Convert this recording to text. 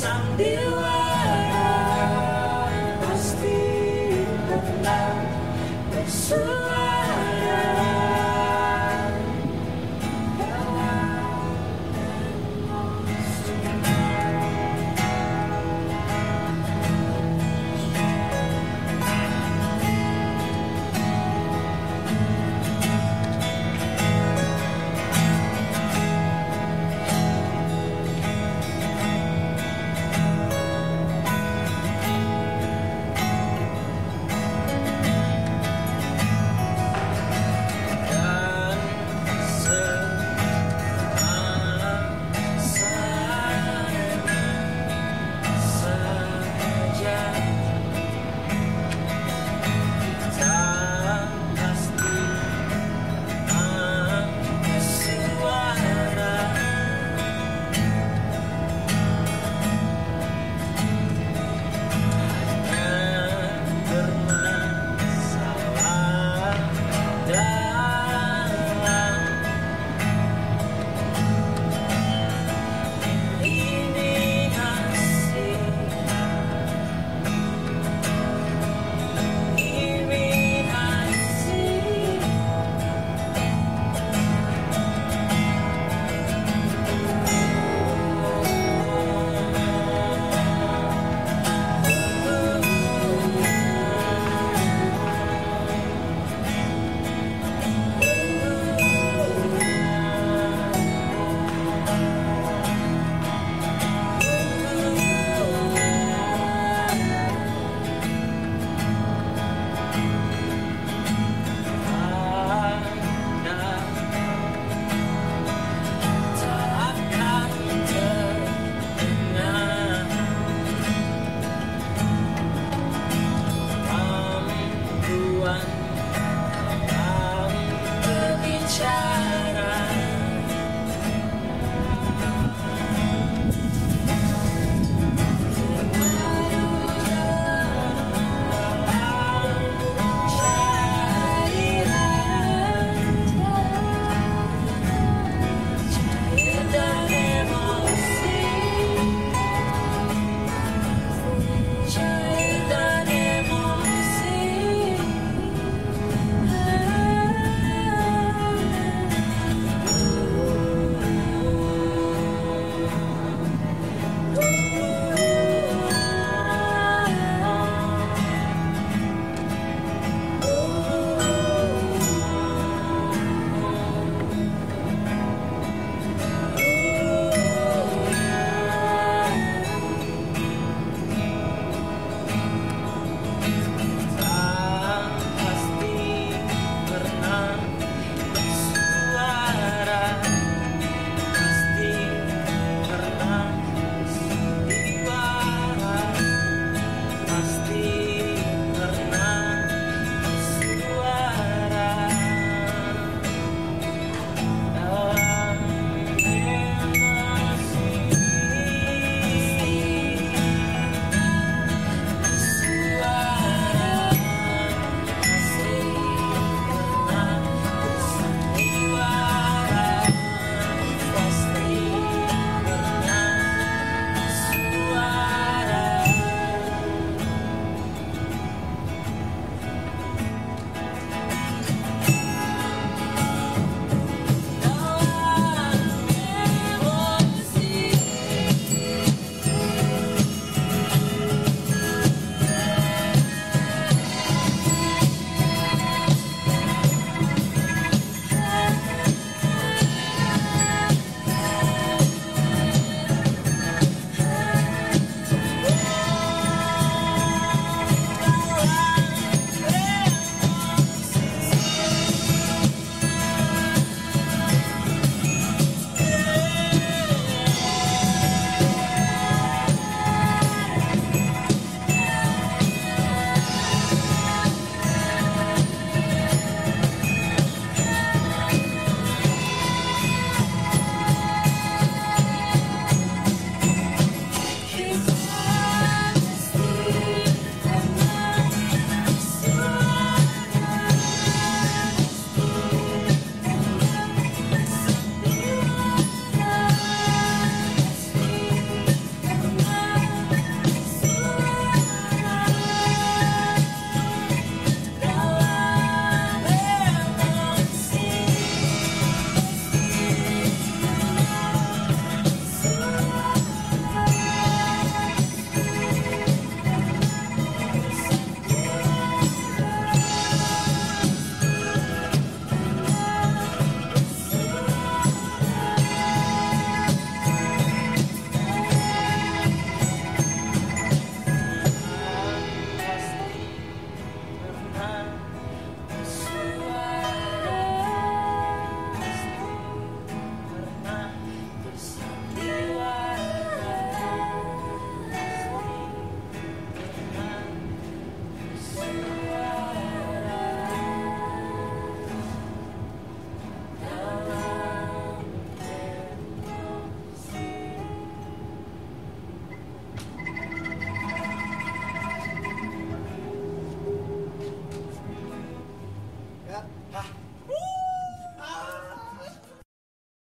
some beautiful